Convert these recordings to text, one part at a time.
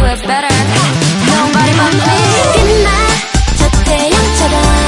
do it better. Nobody but me. 빛나 저 태양처럼.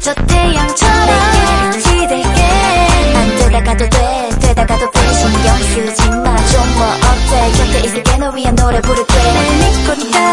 저 태양처럼 기댈게 안 되다가도 돼 되다가도 돼. 신경 쓰지 마좀뭐 어때? 곁에 있을게. 너 위한 노래 부를게. 믿고 따